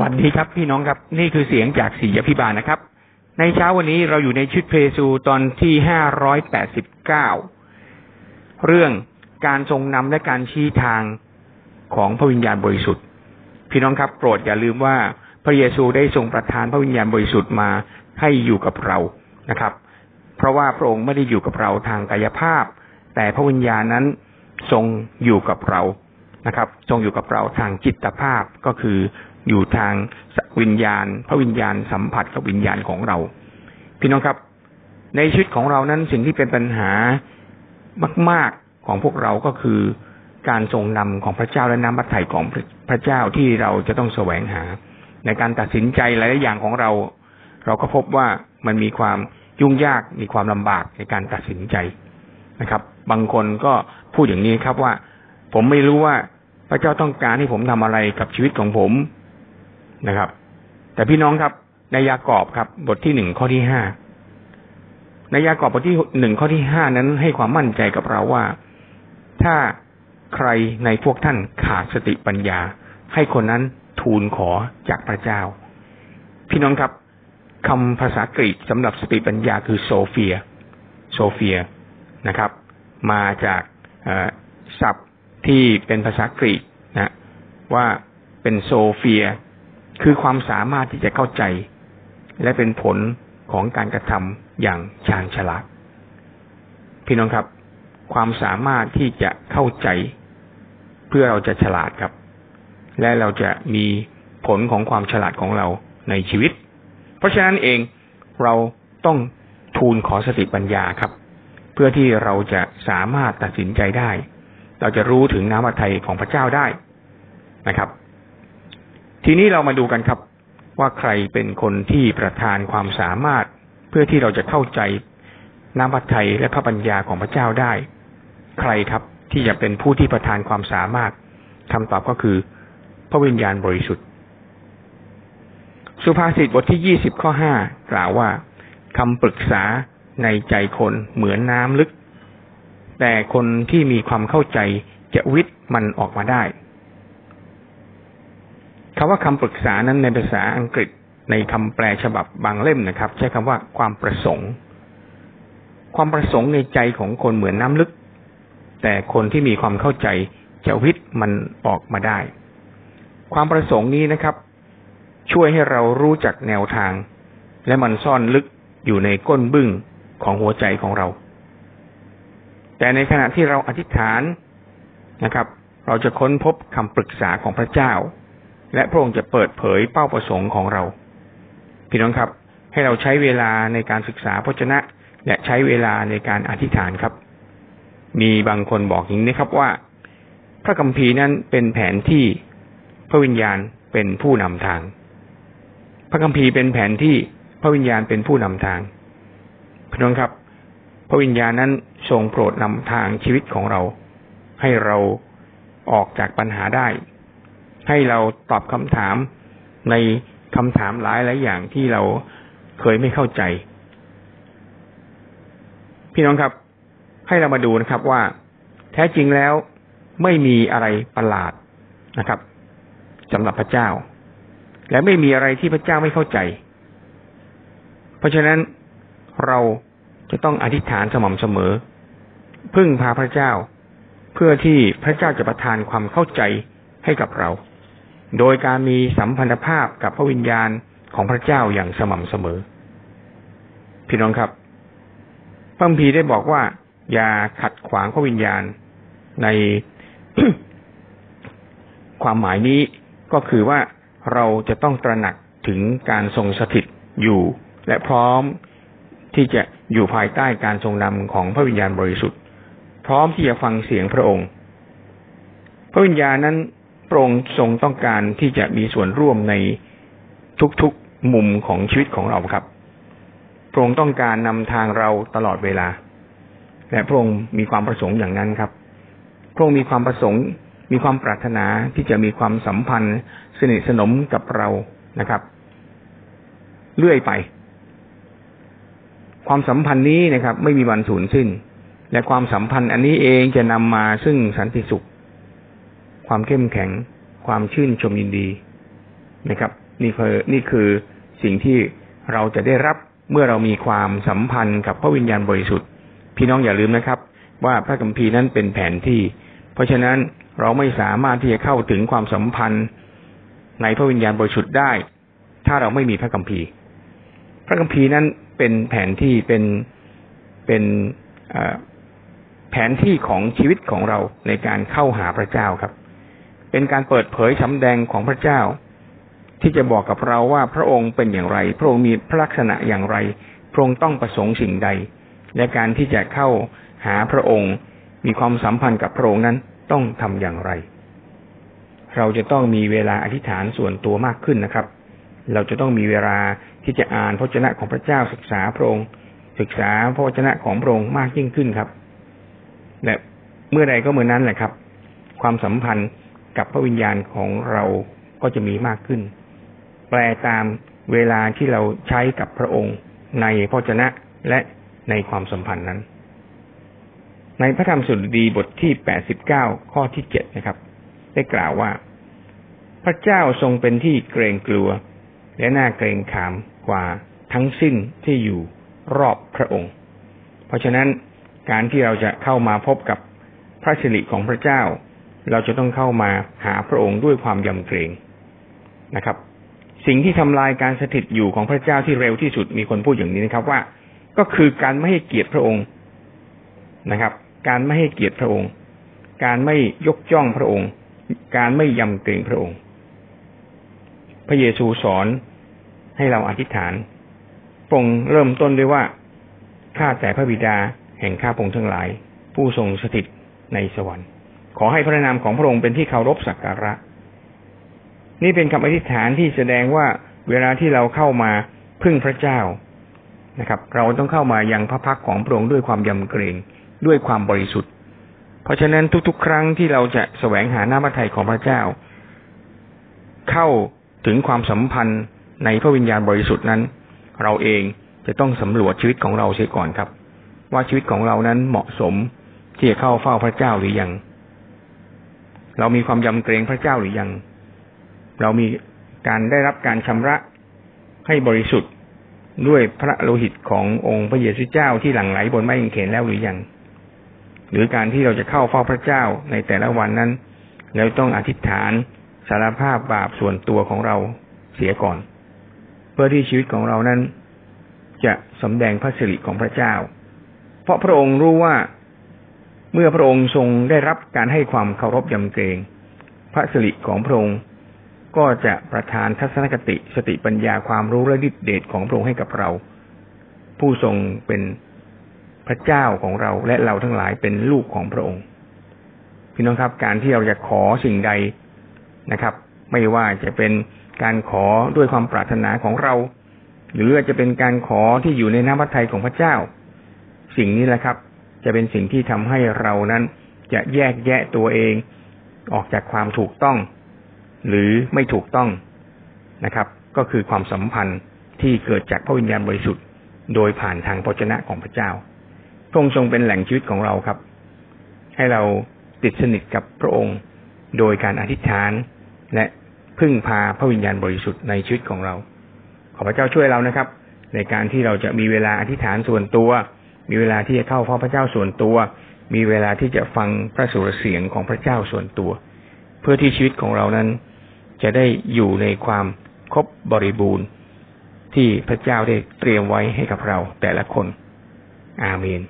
วัสดีครับพี่น้องครับ นี่คือเสียงจากสียพิบาลนะครับ ในเช้าวันนี้เราอยู่ในชุดเพซูตอนที่ห้าร้อยแปดสิบเก้าเรื่องการทรงนำและการชี้ทางของพระวิญญาณบริสุทธิ์ พี่น้องครับโปรดอย่าลืมว่าพระเยซูได้ทรงประทานพระวิญญาณบริสุทธิ์มาให้อยู่กับเรานะครับ เพราะว่าพระองค์ไม่ได้อยู่กับเราทางกายภาพ แต่พระวิญญาณนั้นทรงอยู่กับเรานะครับ ทรงอยู่กับเราทางจิตภาพก็คือ อยู่ทางวิญญาณ พระวิญญาณสัมผัสกับวิญญาณของเรา พี่น้องครับ ในชีวิตของเรานั้นสิ่งที่เป็นปัญหามาก ๆของพวกเราก็คือการทรงนำของพระเจ้าและน้ำพระทัยของพระเจ้าที่เราจะต้องแสวงหา ในการตัดสินใจหลายๆอย่างของเรา เราก็พบว่ามันมีความยุ่งยากมีความลำบากในการตัดสินใจนะครับ บางคนก็พูดอย่างนี้ครับว่า ผมไม่รู้ว่าพระเจ้าต้องการให้ผมทำอะไรกับชีวิตของผม นะครับ แต่พี่น้องครับ ในยากอบครับ บทที่หนึ่งข้อที่ห้าในยากอบบทที่หนึ่งข้อที่ห้านั้นให้ความมั่นใจกับเราว่า ถ้าใครในพวกท่านขาดสติปัญญา ให้คนนั้นทูลขอจากพระเจ้า พี่น้องครับคำภาษากรีกสำหรับสติปัญญาคือโซเฟีย โซเฟียนะครับ มาจากศัพท์ที่เป็นภาษากรีกนะ ว่าเป็นโซเฟีย คือความสามารถที่จะเข้าใจ และเป็นผลของการกระทำอย่างชาญฉลาดพี่น้องครับ ความสามารถที่จะเข้าใจ เพื่อเราจะฉลาดครับ และเราจะมีผลของความฉลาดของเราในชีวิต เพราะฉะนั้นเองเราต้องทูลขอสติปัญญาครับ เพื่อที่เราจะสามารถตัดสินใจได้ เราจะรู้ถึงน้ำพระทัยของพระเจ้าได้นะครับ ทีนี้เรามาดูกันครับ ว่าใครเป็นคนที่ประทานความสามารถ เพื่อที่เราจะเข้าใจน้ำพระทัยและพระปัญญาของพระเจ้าได้ ใครครับที่จะเป็นผู้ที่ประทานความสามารถคำตอบก็คือ พระวิญญาณบริสุทธิ์ สุภาษิตบทที่ยี่สิบข้อห้ากล่าวว่าคำปรึกษาในใจคนเหมือนน้ำลึก แต่คนที่มีความเข้าใจจะวิทย์มันออกมาได้ คำว่าคำปรึกษานั้นในภาษาอังกฤษในคำแปลฉบับบางเล่มนะครับ ใช้คำว่าความประสงค์ ความประสงค์ในใจของคนเหมือนน้ำลึก แต่คนที่มีความเข้าใจจะวิทย์มันออกมาได้ ความประสงค์นี้นะครับ ช่วยให้เรารู้จักแนวทาง และมันซ่อนลึกอยู่ในก้นบึ้งของหัวใจของเรา แต่ในขณะที่เราอธิษฐานนะครับ เราจะค้นพบคำปรึกษาของพระเจ้า และพระองค์จะเปิดเผยเป้าประสงค์ของเรา พี่น้องครับ ให้เราใช้เวลาในการศึกษาพระชนะ และใช้เวลาในการอธิษฐานครับ มีบางคนบอกอย่างนี้ครับว่า พระคัมภีร์นั้นเป็นแผนที่พระวิญญาณเป็นผู้นำทาง พระคัมภีร์เป็นแผนที่พระวิญญาณเป็นผู้นำทางพี่น้องครับ พระวิญญาณนั้นทรงโปรดนำทางชีวิตของเรา ให้เราออกจากปัญหาได้ ให้เราตอบคำถามในคำถามหลายหลายอย่างที่เราเคยไม่เข้าใจ พี่น้องครับ ให้เรามาดูนะครับว่า แท้จริงแล้วไม่มีอะไรประหลาดนะครับสำหรับพระเจ้า และไม่มีอะไรที่พระเจ้าไม่เข้าใจ เพราะฉะนั้นเราจะต้องอธิษฐานสม่ำเสมอ พึ่งพาพระเจ้า เพื่อที่พระเจ้าจะประทานความเข้าใจให้กับเรา โดยการมีสัมพันธภาพกับพระวิญญาณของพระเจ้าอย่างสม่ำเสมอ พี่น้องครับพระพีได้บอกว่า อย่าขัดขวางพระวิญญาณในความหมายนี้ก็คือว่าเราจะต้องตระหนักถึงการทรงสถิตอยู่ และพร้อมที่จะอยู่ภายใต้การทรงนำของพระวิญญาณบริสุทธิ์ พร้อมที่จะฟังเสียงพระองค์ พระวิญญาณนั้น พระองค์ทรงต้องการที่จะมีส่วนร่วมในทุกๆมุมของชีวิตของเราครับ พระองค์ต้องการนำทางเราตลอดเวลา และพระองค์มีความประสงค์อย่างนั้นครับ พระองค์มีความประสงค์ มีความปรารถนาที่จะมีความสัมพันธ์ สนิทสนมกับเรานะครับ เรื่อยไป ความสัมพันธ์นี้นะครับ ไม่มีวันสูญสิ้น และความสัมพันธ์อันนี้เองจะนำมาซึ่งสันติสุข ความเข้มแข็ง ความชื่นชมยินดีนะครับ นี่คือนี่คือสิ่งที่เราจะได้รับเมื่อเรามีความสัมพันธ์กับพระวิญญาณบริสุทธิ์ พี่น้องอย่าลืมนะครับ ว่าพระคัมภีร์นั้นเป็นแผนที่ เพราะฉะนั้นเราไม่สามารถที่จะเข้าถึงความสัมพันธ์ในพระวิญญาณบริสุทธิ์ได้ ถ้าเราไม่มีพระคัมภีร์ พระคัมภีร์นั้นเป็นแผนที่เป็นเป็นแผนที่ของชีวิตของเราในการเข้าหาพระเจ้าครับ เป็นการเปิดเผยสำแดงของพระเจ้า ที่จะบอกกับเราว่าพระองค์เป็นอย่างไร พระองค์มีพระลักษณะอย่างไร พระองค์ต้องประสงค์สิ่งใด และการที่จะเข้าหาพระองค์ มีความสัมพันธ์กับพระองค์นั้นต้องทำอย่างไร เราจะต้องมีเวลาอธิษฐานส่วนตัวมากขึ้นนะครับ เราจะต้องมีเวลาที่จะอ่านพระชนะของพระเจ้าศึกษาพระองค์ ศึกษาพระวจนะของพระองค์มากยิ่งขึ้นครับและเมื่อใดก็เมื่อนั้นแหละครับ ความสัมพันธ์ กับพระวิญญาณของเราก็จะมีมากขึ้น แปลตามเวลาที่เราใช้กับพระองค์ในพระวจนะและในความสัมพันธ์นั้น ในพระธรรมสุดดีบทที่แปดสิบเก้าข้อที่เจ็ดนะครับ ได้กล่าวว่า พระเจ้าทรงเป็นที่เกรงกลัว และน่าเกรงขามกว่าทั้งสิ้นที่อยู่รอบพระองค์ เพราะฉะนั้นการที่เราจะเข้ามาพบกับพระสิริของพระเจ้า เราจะต้องเข้ามาหาพระองค์ด้วยความยำเกรงนะครับ สิ่งที่ทำลายการสถิตอยู่ของพระเจ้าที่เร็วที่สุดมีคนพูดอย่างนี้นะครับ ว่าก็คือการไม่ให้เกียรติพระองค์นะครับ การไม่ให้เกียรติพระองค์ การไม่ยกย่องพระองค์ การไม่ยำเกรงพระองค์ พระเยซูสอนให้เราอธิษฐานพระองค์เริ่มต้นด้วยว่าข้าแต่พระบิดาแห่งข้าพงทั้งหลาย ผู้ทรงสถิตในสวรรค์ ขอให้พระนามของพระองค์เป็นที่เคารพสักการะ นี่เป็นคำอธิษฐานที่แสดงว่าเวลาที่เราเข้ามาพึ่งพระเจ้านะครับ เราต้องเข้ามายังพระพักของพระองค์ด้วยความยำเกรงด้วยความบริสุทธิ์ เพราะฉะนั้นทุกๆ ครั้งที่เราจะแสวงหาหน้าพระทัยของพระเจ้า เข้าถึงความสัมพันธ์ในพระวิญญาณบริสุทธิ์นั้น เราเองจะต้องสำรวจชีวิตของเราเสียก่อนครับ ว่าชีวิตของเรานั้นเหมาะสมที่จะเข้าเฝ้าพระเจ้าหรือยัง เรามีความยำเกรงพระเจ้าหรือยัง เรามีการได้รับการชำระให้บริสุทธิ์ด้วยพระโลหิตขององค์พระเยซูเจ้าที่หลั่งไหลบนไม้กางเขนแล้วหรือยัง หรือการที่เราจะเข้าเฝ้าพระเจ้าในแต่ละวันนั้นเราต้องอธิษฐานสารภาพบาปส่วนตัวของเราเสียก่อน เพื่อที่ชีวิตของเรานั้น จะสำแดงพระสิริของพระเจ้า เพราะพระองค์รู้ว่า เมื่อพระองค์ทรงได้รับการให้ความเคารพยำเกรง พระสิริของพระองค์ก็จะประทานทัศนคติสติปัญญาความรู้และดิเดชของพระองค์ให้กับเรา ผู้ทรงเป็นพระเจ้าของเราและเราทั้งหลายเป็นลูกของพระองค์ พี่น้องครับการที่เราจะขอสิ่งใดนะครับ ไม่ว่าจะเป็นการขอด้วยความปรารถนาของเรา หรือจะเป็นการขอที่อยู่ในน้ำพระทัยของพระเจ้า สิ่งนี้แหละครับ จะเป็นสิ่งที่ทำให้เรานั้น จะแยกแยะตัวเอง ออกจากความถูกต้อง หรือไม่ถูกต้องนะครับ ก็คือความสัมพันธ์ที่เกิดจากพระวิญญาณบริสุทธิ์ โดยผ่านทางพระชนะของพระเจ้าพระองค์ทรงเป็นแหล่งชีวิตของเราครับ ให้เราติดสนิทกับพระองค์ โดยการอธิษฐาน และพึ่งพาพระวิญญาณบริสุทธิ์ในชีวิตของเรา ขอพระเจ้าช่วยเรานะครับ ในการที่เราจะมีเวลาอธิษฐานส่วนตัว มีเวลาที่จะเข้าเฝ้าพระเจ้าส่วนตัว มีเวลาที่จะฟังพระสุรเสียงของพระเจ้าส่วนตัว เพื่อที่ชีวิตของเรานั้น จะได้อยู่ในความครบบริบูรณ์ ที่พระเจ้าได้เตรียมไว้ให้กับเราแต่ละคน อาเมน